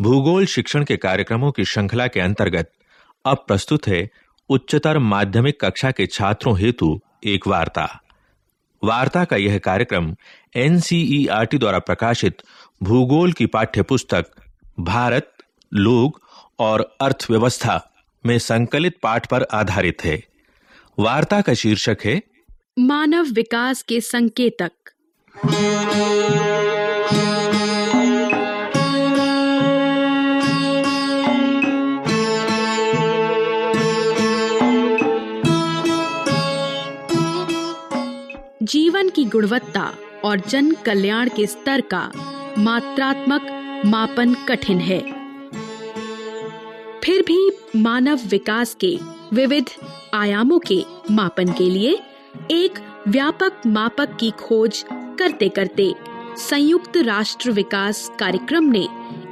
भूगोल शिक्षण के कार्यक्रमों की श्रृंखला के अंतर्गत अब प्रस्तुत है उच्चतर माध्यमिक कक्षा के छात्रों हेतु एक वार्ता। वार्ता का यह कार्यक्रम एनसीईआरटी द्वारा प्रकाशित भूगोल की पाठ्य पुस्तक भारत, लोग और अर्थव्यवस्था में संकलित पाठ पर आधारित है। वार्ता का शीर्षक है मानव विकास के संकेतक। की गुणवत्ता और जन कल्याण के स्तर का मात्रात्मक मापन कठिन है। फिर भी मानव विकास के विविध आयामों के मापन के लिए एक व्यापक मापक की खोज करते करते संयुक्त राष्ट्र विकास कार्यक्रम ने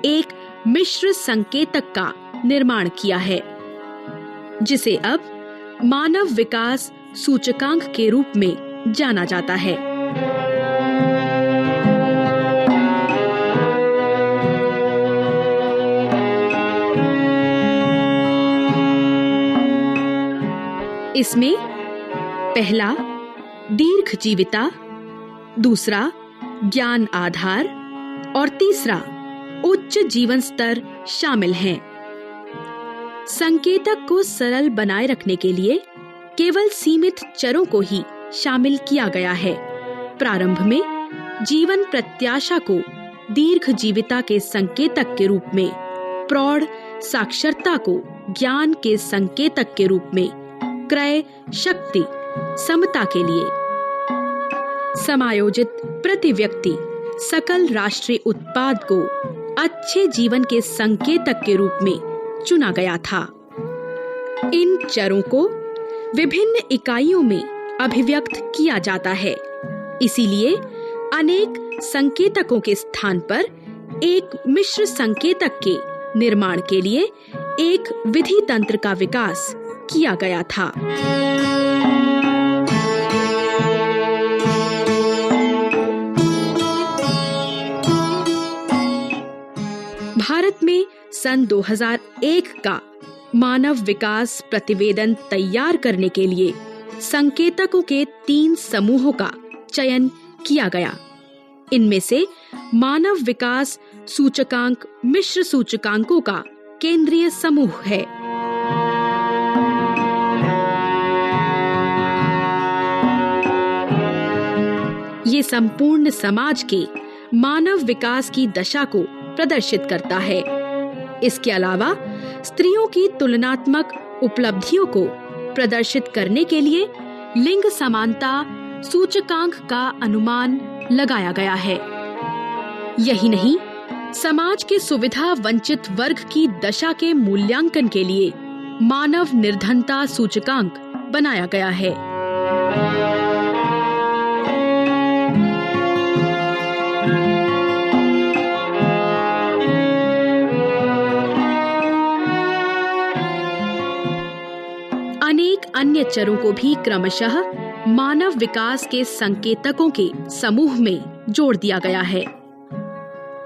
एक मिश्र संकेतक का निर्माण किया है, जिसे अब मानव विकास सूचकांक के रूप में जाना जाता है इसमें पहला, दीर्घ जीविता, दूसरा, ज्ञान आधार, और तीसरा, उच्च जीवन स्तर शामिल हैं। संकेतक को सरल बनाए रखने के लिए केवल सीमित चरों को ही शामिल किया गया है। प्रारंभ में जीवन प्रत्याशा को दीर्घ जीविता के संकेतक के रूप में, प्रौढ़ साक्षरता को ज्ञान के संकेतक के रूप में, क्रय शक्ति, समता के लिए। समायोजित प्रति व्यक्ति सकल राष्ट्रीय उत्पाद को अच्छे जीवन के संकेतक के रूप में चुना गया था। इन चरों को विभिन्न इकाइयों में अभिव्यक्त किया जाता है। इसीलिए अनेक संकेतकों के स्थान पर एक मिश्र संकेतक के निर्माण के लिए एक विधि तंत्र का विकास किया गया था। भारत में सन 2001 का मानव विकास प्रतिवेदन तैयार करने के लिए संकेतकों के तीन समूहों का चयन किया गया। इनमें से मानव विकास सूचकांक, मिश्र सूचकांकों का केंद्रीय समूह है। ये संपूर्ण समाज के मानव विकास की दशा को प्रदर्शित करता है। इसके अलावा स्त्रियों की तुलनात्मक उपलब्धियों को प्रदर्शित करने के लिए लिंग समानता सूचकांक का अनुमान लगाया गया है। यही नहीं, समाज के सुविधा वंचित वर्ग की दशा के मूल्यांकन के लिए मानव निर्धनता सूचकांक बनाया गया है। अन्य चरों को भी क्रमशः मानव विकास के संकेतकों के समूह में जोड़ दिया गया है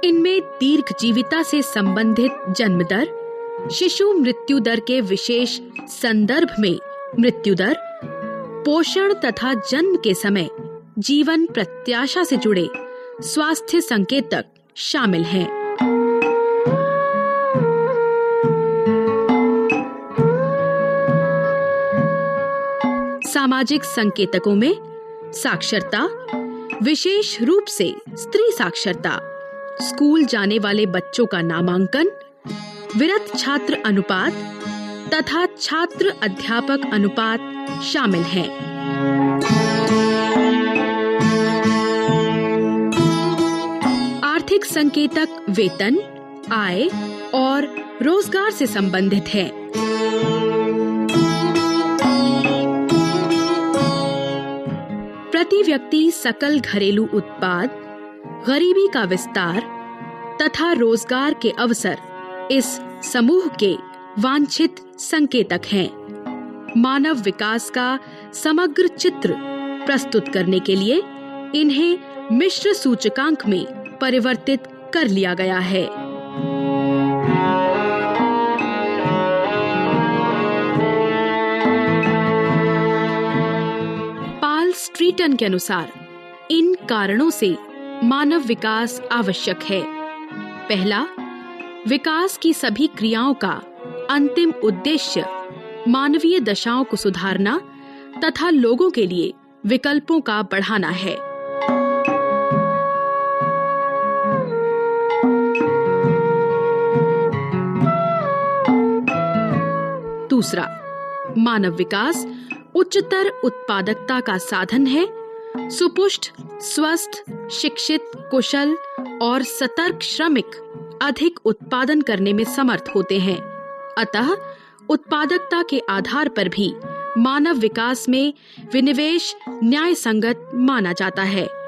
इनमें दीर्घ जीविता से संबंधित जन्म दर शिशु मृत्यु दर के विशेष संदर्भ में मृत्यु दर, पोषण तथा जन्म के समय जीवन प्रत्याशा से जुड़े स्वास्थ्य संकेतक शामिल हैं। सामाजिक संकेतकों में साक्षरता, विशेष रूप से स्त्री साक्षरता, स्कूल जाने वाले बच्चों का नामांकन, विरत छात्र अनुपात तथा छात्र अध्यापक अनुपात शामिल हैं। आर्थिक संकेतक वेतन, आय और रोज़गार से संबंधित है व्यक्ति सकल घरेलू उत्पाद, गरीबी का विस्तार तथा रोज़गार के अवसर इस समूह के वांछित संकेतक हैं। मानव विकास का समग्र चित्र प्रस्तुत करने के लिए इन्हें मिश्र सूचकांक में परिवर्तित कर लिया गया है। स्ट्रीटन के अनुसार, इन कारणों से मानव विकास आवश्यक है। पहला, विकास की सभी क्रियाओं का अंतिम उद्देश्य मानवीय दशाओं को सुधारना तथा लोगों के लिए विकल्पों का बढ़ाना है। दूसरा, मानव विकास उच्चतर उत्पादकता का साधन है। सुपुष्ट, स्वस्थ, शिक्षित, कुशल और सतर्क श्रमिक अधिक उत्पादन करने में समर्थ होते हैं। अतः उत्पादकता के आधार पर भी मानव विकास में विनिवेश न्याय संगत माना जाता है।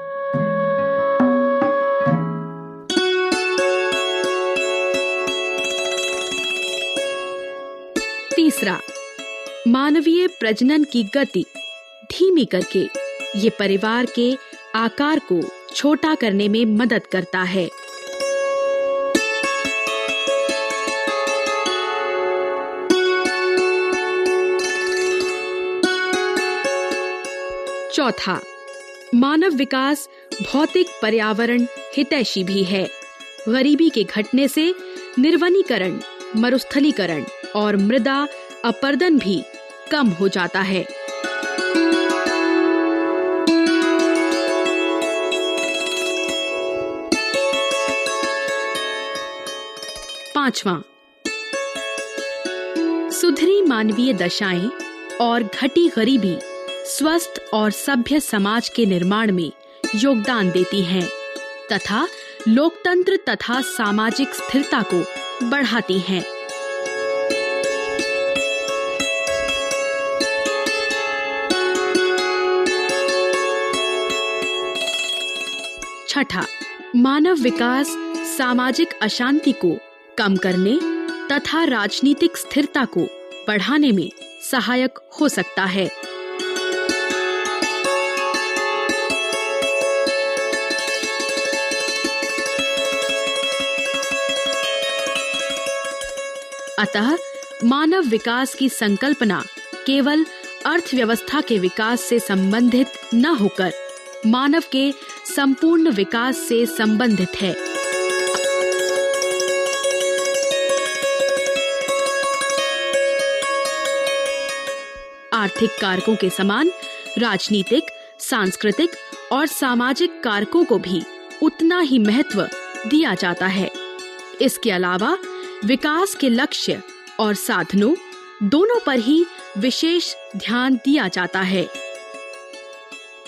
मानवीय प्रजनन की गति धीमी करके ये परिवार के आकार को छोटा करने में मदद करता है। चौथा, मानव विकास भौतिक पर्यावरण हितैषी भी है। गरीबी के घटने से निर्वनीकरण, मरुस्थलीकरण और मृदा अपर्दन भी कम हो जाता है। पांचवा। सुधरी मानवीय दशाएँ और घटी गरीबी स्वस्थ और सभ्य समाज के निर्माण में योगदान देती हैं तथा लोकतंत्र तथा सामाजिक स्थिरता को बढ़ाती हैं। छठा, मानव विकास, सामाजिक अशांति को कम करने तथा राजनीतिक स्थिरता को बढ़ाने में सहायक हो सकता है। अतः मानव विकास की संकल्पना केवल अर्थव्यवस्था के विकास से संबंधित न होकर मानव के संपूर्ण विकास से संबंधित है। आर्थिक कारकों के समान राजनीतिक, सांस्कृतिक और सामाजिक कारकों को भी उतना ही महत्व दिया जाता है। इसके अलावा विकास के लक्ष्य और साधनों दोनों पर ही विशेष ध्यान दिया जाता है।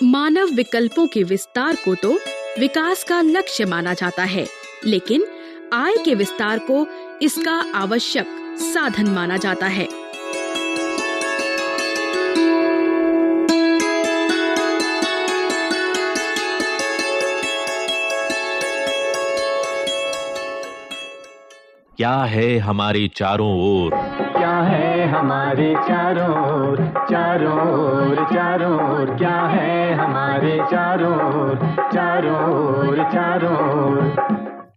मानव विकल्पों के विस्तार को तो विकास का लक्ष्य माना जाता है, लेकिन आय के विस्तार को इसका आवश्यक साधन माना जाता है। क्या है हमारे चारों ओर? क्या है हमारे चारों ओर? चारों ओर चारों ओर। क्या है हमारे चारों ओर? चारों ओर चारों ओर।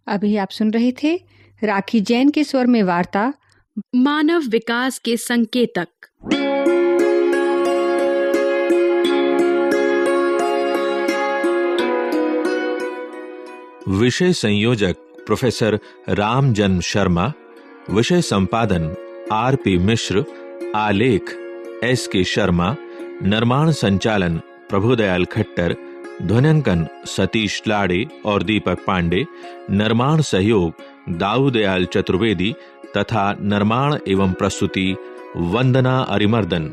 अभी आप सुन रहे थे राखी जैन के स्वर में वार्ता मानव विकास के संकेतक। विषय संयोजक प्रोफेसर रामजन्म शर्मा, विषय संपादन आर पी मिश्र, आलेख एस के शर्मा, निर्माण संचालन प्रभुदयाल खट्टर, ध्वनिंकन सतीश लाड़े और दीपक पांडे, निर्माण सहयोग दाऊदयाल चतुर्वेदी तथा निर्माण एवं प्रस्तुति वंदना अरिमर्दन।